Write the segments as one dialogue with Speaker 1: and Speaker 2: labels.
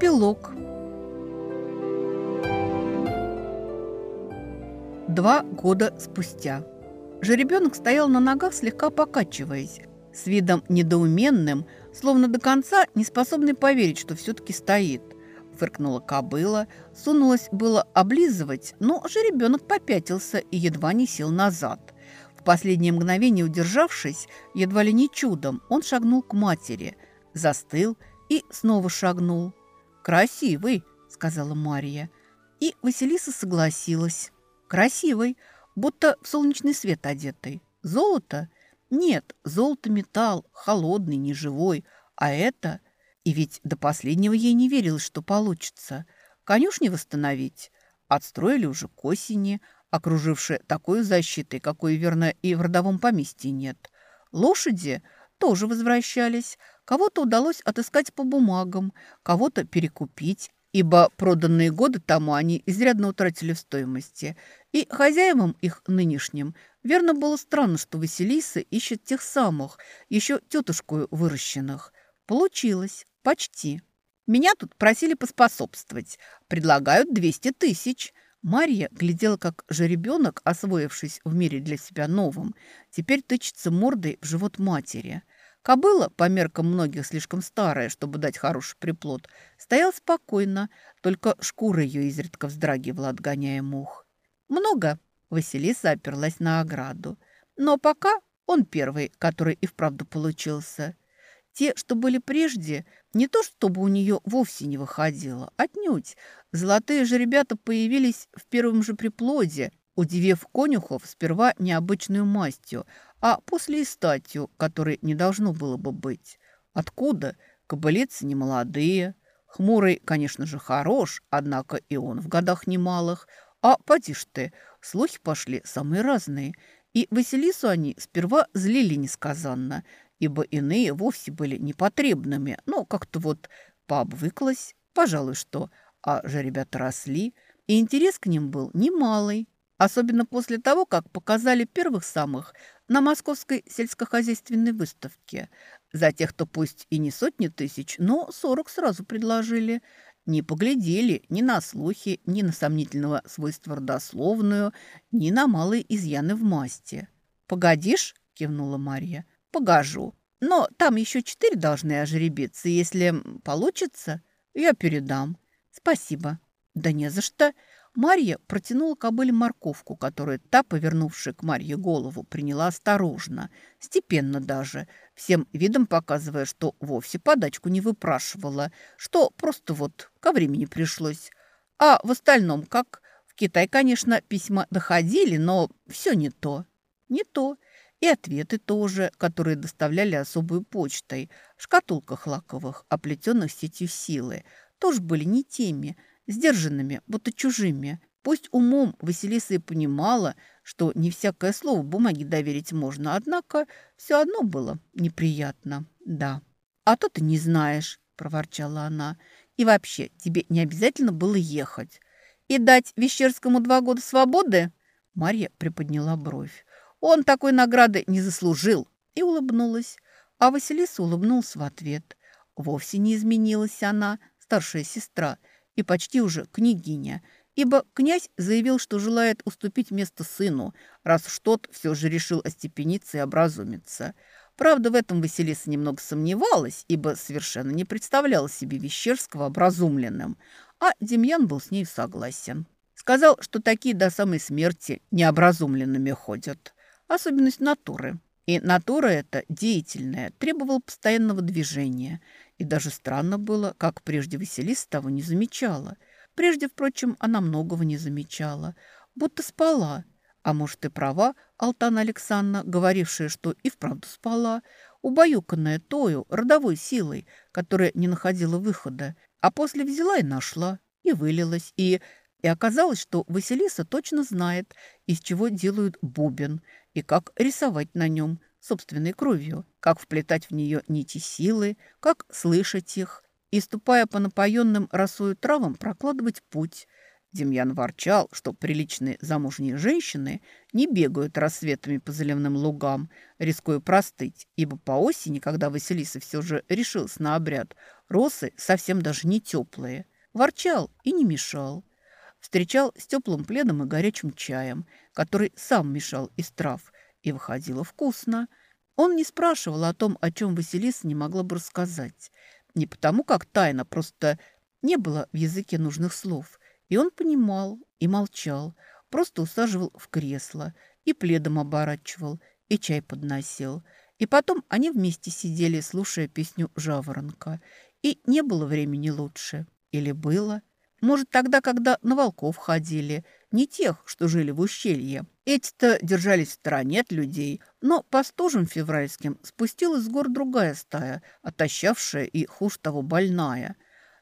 Speaker 1: Эпилог. Два года спустя. Жеребенок стоял на ногах, слегка покачиваясь, с видом недоуменным, словно до конца не способный поверить, что все-таки стоит. Фыркнула кобыла, сунулась было облизывать, но жеребенок попятился и едва не сел назад. В последнее мгновение удержавшись, едва ли не чудом, он шагнул к матери, застыл и снова шагнул. «Красивый», — сказала Мария. И Василиса согласилась. «Красивый, будто в солнечный свет одетый. Золото? Нет, золото металл, холодный, неживой. А это... И ведь до последнего ей не верилось, что получится. Конюшни восстановить. Отстроили уже к осени, окружившие такой защитой, какой, верно, и в родовом поместье нет. Лошади тоже возвращались. Кого-то удалось отыскать по бумагам, кого-то перекупить, ибо проданные годы тому они изрядно утратили в стоимости. И хозяевам их нынешним верно было странно, что Василиса ищет тех самых, еще тетушку выращенных. Получилось. Почти. Меня тут просили поспособствовать. Предлагают 200 тысяч. Марья глядела, как жеребенок, освоившись в мире для себя новым, теперь тычется мордой в живот матери. Кобыла, по меркам многих слишком старая, чтобы дать хороший приплод, стоял спокойно, только шкура ее изредка вздрагивала, отгоняя мух. «Много?» – Василиса оперлась на ограду. «Но пока он первый, который и вправду получился. Те, что были прежде, не то чтобы у нее вовсе не выходило, отнюдь. Золотые же ребята появились в первом же приплоде, удивив конюхов сперва необычную мастью, а после и статью, которой не должно было бы быть. Откуда? Кобылицы немолодые. Хмурый, конечно же, хорош, однако и он в годах немалых. А поди ж ты, слухи пошли самые разные. И Василису они сперва злили несказанно, ибо иные вовсе были непотребными. Ну, как-то вот пообвыклась, пожалуй, что. А же ребята росли, и интерес к ним был немалый. Особенно после того, как показали первых самых на московской сельскохозяйственной выставке. За тех, кто пусть и не сотни тысяч, но сорок сразу предложили. Не поглядели ни на слухи, ни на сомнительного свойства родословную, ни на малые изъяны в масти. «Погодишь?» – кивнула Марья. «Погожу. Но там еще четыре должны ожеребиться. Если получится, я передам. Спасибо». «Да не за что». Марья протянула кобыле морковку, которую та, повернувшая к Марье голову, приняла осторожно, степенно даже, всем видом показывая, что вовсе подачку не выпрашивала, что просто вот ко времени пришлось. А в остальном как? В Китай, конечно, письма доходили, но все не то. Не то. И ответы тоже, которые доставляли особой почтой, в шкатулках лаковых, оплетенных сетью силы, тоже были не теми, сдержанными, будто чужими. Пусть умом Василиса и понимала, что не всякое слово бумаге доверить можно, однако все одно было неприятно, да. «А то ты не знаешь», – проворчала она. «И вообще, тебе не обязательно было ехать. И дать Вещерскому два года свободы?» Марья приподняла бровь. Он такой награды не заслужил. И улыбнулась. А Василиса улыбнулась в ответ. Вовсе не изменилась она, старшая сестра, и почти уже княгиня, ибо князь заявил, что желает уступить место сыну, раз уж тот все же решил остепениться и образумиться. Правда, в этом Василиса немного сомневалась, ибо совершенно не представляла себе Вещерского образумленным, а Демьян был с ней согласен. Сказал, что такие до самой смерти необразумленными ходят особенность натуры. И натура эта деятельная, требовала постоянного движения. И даже странно было, как прежде Василиса того не замечала. Прежде, впрочем, она многого не замечала. Будто спала. А может и права Алтана Александровна, говорившая, что и вправду спала, убаюканная тою родовой силой, которая не находила выхода, а после взяла и нашла, и вылилась, и... И оказалось, что Василиса точно знает, из чего делают бубен – и как рисовать на нем собственной кровью, как вплетать в нее нити силы, как слышать их и, ступая по напоенным росою травам, прокладывать путь. Демьян ворчал, что приличные замужние женщины не бегают рассветами по заливным лугам, рискуя простыть, ибо по осени, когда Василиса все же решилась на обряд, росы совсем даже не теплые. Ворчал и не мешал. Встречал с теплым пледом и горячим чаем, который сам мешал из трав, и выходило вкусно. Он не спрашивал о том, о чем Василиса не могла бы рассказать. Не потому, как тайна, просто не было в языке нужных слов. И он понимал и молчал, просто усаживал в кресло и пледом оборачивал, и чай подносил. И потом они вместе сидели, слушая песню «Жаворонка». И не было времени лучше. Или было? Может, тогда, когда на волков ходили. Не тех, что жили в ущелье. Эти-то держались в стороне от людей. Но по стужам февральским спустилась с гор другая стая, отощавшая и, хуже того, больная.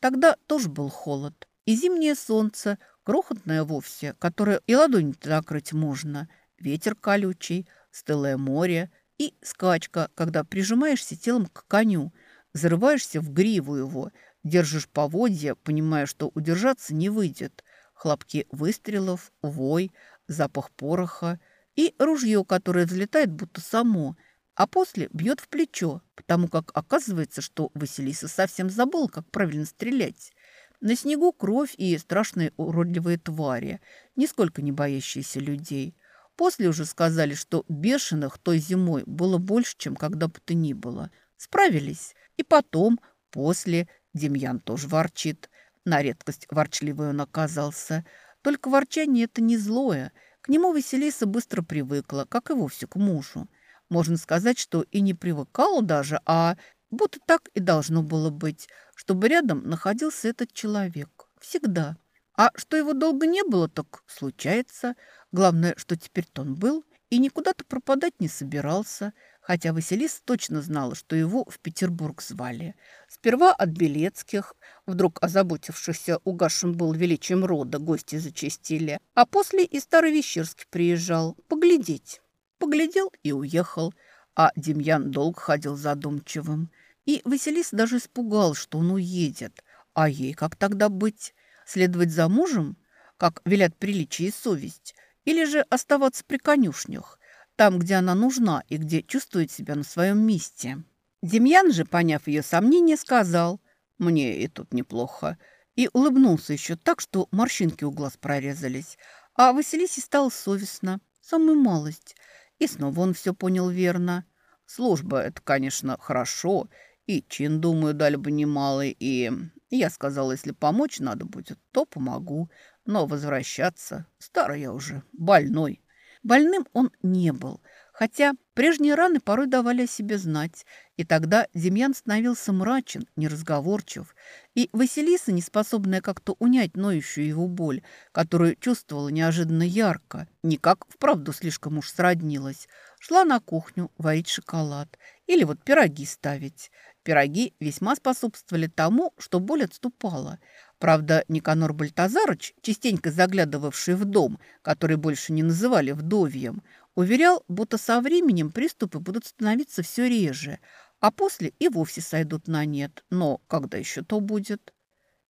Speaker 1: Тогда тоже был холод. И зимнее солнце, крохотное вовсе, которое и ладонь-то накрыть можно. Ветер колючий, стылое море и скачка, когда прижимаешься телом к коню, зарываешься в гриву его – Держишь поводья, понимая, что удержаться не выйдет. Хлопки выстрелов, вой, запах пороха и ружье, которое взлетает будто само, а после бьет в плечо, потому как оказывается, что Василиса совсем забыл, как правильно стрелять. На снегу кровь и страшные уродливые твари, нисколько не боящиеся людей. После уже сказали, что бешеных той зимой было больше, чем когда бы то ни было. Справились. И потом, после, Демьян тоже ворчит. На редкость ворчливый он оказался. Только ворчание это не злое. К нему Василиса быстро привыкла, как и вовсе к мужу. Можно сказать, что и не привыкала даже, а будто так и должно было быть, чтобы рядом находился этот человек. Всегда. А что его долго не было, так случается. Главное, что теперь-то он был и никуда-то пропадать не собирался – хотя Василиса точно знала, что его в Петербург звали. Сперва от Белецких, вдруг озаботившихся угасшим был величием рода, гости зачастили, а после и Старый Вещерский приезжал поглядеть. Поглядел и уехал, а Демьян долго ходил задумчивым. И Василиса даже испугал, что он уедет. А ей как тогда быть? Следовать за мужем, как велят приличие и совесть, или же оставаться при конюшнях? Там, где она нужна и где чувствует себя на своем месте. Демьян же, поняв ее сомнения, сказал «Мне и тут неплохо» и улыбнулся еще так, что морщинки у глаз прорезались. А Василисе стало совестно, самую малость. И снова он все понял верно. Служба – это, конечно, хорошо, и чин, думаю, дали бы немалый, и... Я сказал, если помочь надо будет, то помогу. Но возвращаться... Старый я уже, больной. Больным он не был, хотя прежние раны порой давали о себе знать, и тогда Демьян становился мрачен, неразговорчив, и Василиса, неспособная как-то унять ноющую его боль, которую чувствовала неожиданно ярко, никак вправду слишком уж сроднилась, шла на кухню варить шоколад или вот пироги ставить. Пироги весьма способствовали тому, что боль отступала – Правда, Никанор Бальтазарыч, частенько заглядывавший в дом, который больше не называли вдовьем, уверял, будто со временем приступы будут становиться все реже, а после и вовсе сойдут на нет. Но когда еще то будет?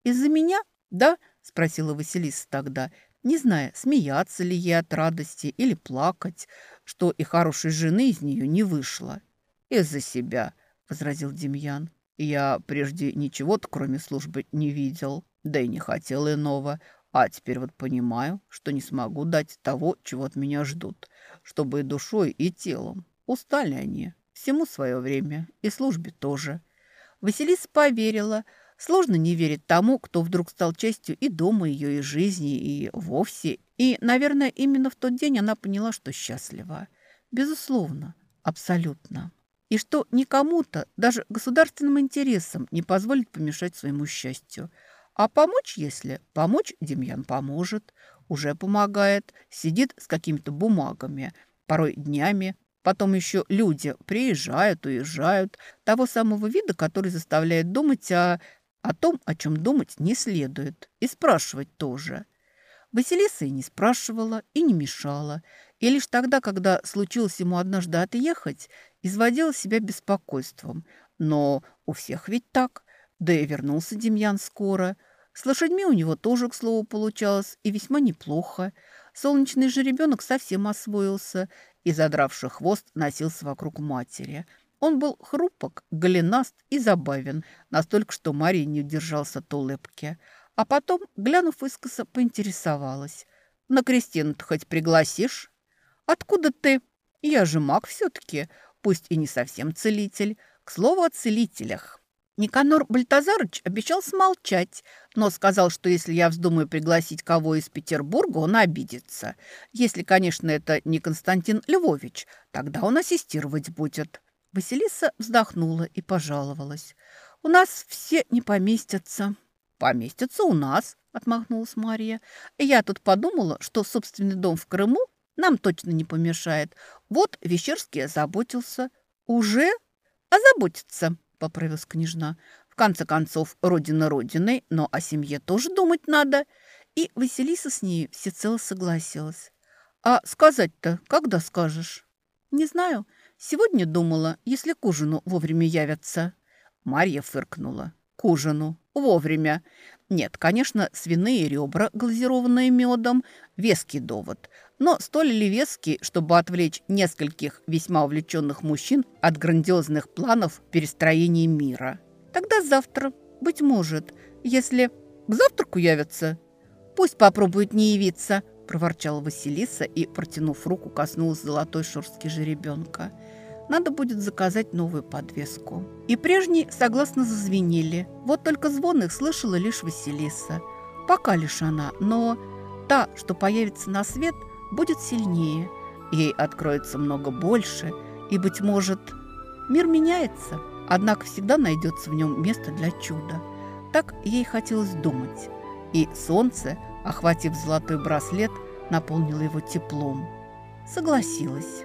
Speaker 1: «Из-за меня?» «Да?» – спросила Василиса тогда, не зная, смеяться ли ей от радости или плакать, что и хорошей жены из нее не вышло. «Из-за себя», – возразил Демьян. «Я прежде ничего-то, кроме службы, не видел». Да и не хотел иного. А теперь вот понимаю, что не смогу дать того, чего от меня ждут. Чтобы и душой, и телом. Устали они. Всему свое время. И службе тоже. Василиса поверила. Сложно не верить тому, кто вдруг стал частью и дома ее, и жизни, и вовсе. И, наверное, именно в тот день она поняла, что счастлива. Безусловно. Абсолютно. И что никому-то, даже государственным интересам, не позволит помешать своему счастью – а помочь, если помочь, Демьян поможет. Уже помогает, сидит с какими-то бумагами, порой днями. Потом еще люди приезжают, уезжают. Того самого вида, который заставляет думать о, о том, о чем думать не следует. И спрашивать тоже. Василиса и не спрашивала, и не мешала. И лишь тогда, когда случилось ему однажды отъехать, изводила себя беспокойством. Но у всех ведь так – да и вернулся Демьян скоро. С лошадьми у него тоже, к слову, получалось, и весьма неплохо. Солнечный же ребенок совсем освоился и, задравший хвост, носился вокруг матери. Он был хрупок, голенаст и забавен, настолько, что Мария не удержался от улыбки. А потом, глянув искоса, поинтересовалась. «На Кристину-то хоть пригласишь?» «Откуда ты?» «Я же маг все-таки, пусть и не совсем целитель. К слову о целителях». Никанор Бальтазарыч обещал смолчать, но сказал, что если я вздумаю пригласить кого из Петербурга, он обидится. Если, конечно, это не Константин Львович, тогда он ассистировать будет. Василиса вздохнула и пожаловалась. «У нас все не поместятся». «Поместятся у нас», — отмахнулась Мария. «Я тут подумала, что собственный дом в Крыму нам точно не помешает. Вот Вещерский озаботился». «Уже?» «Озаботится», поправилась княжна. «В конце концов, родина родиной, но о семье тоже думать надо». И Василиса с ней всецело согласилась. «А сказать-то когда скажешь?» «Не знаю. Сегодня думала, если к ужину вовремя явятся». Марья фыркнула. «К ужину. Вовремя. Нет, конечно, свиные ребра, глазированные медом, веский довод но столь ли веский, чтобы отвлечь нескольких весьма увлеченных мужчин от грандиозных планов перестроения мира. Тогда завтра, быть может, если к завтраку явятся, пусть попробует не явиться, проворчала Василиса и, протянув руку, коснулась золотой шерстки жеребенка. Надо будет заказать новую подвеску. И прежние согласно зазвенели. Вот только звон их слышала лишь Василиса. Пока лишь она, но та, что появится на свет – будет сильнее, ей откроется много больше, и, быть может, мир меняется, однако всегда найдется в нем место для чуда. Так ей хотелось думать, и солнце, охватив золотой браслет, наполнило его теплом. Согласилась.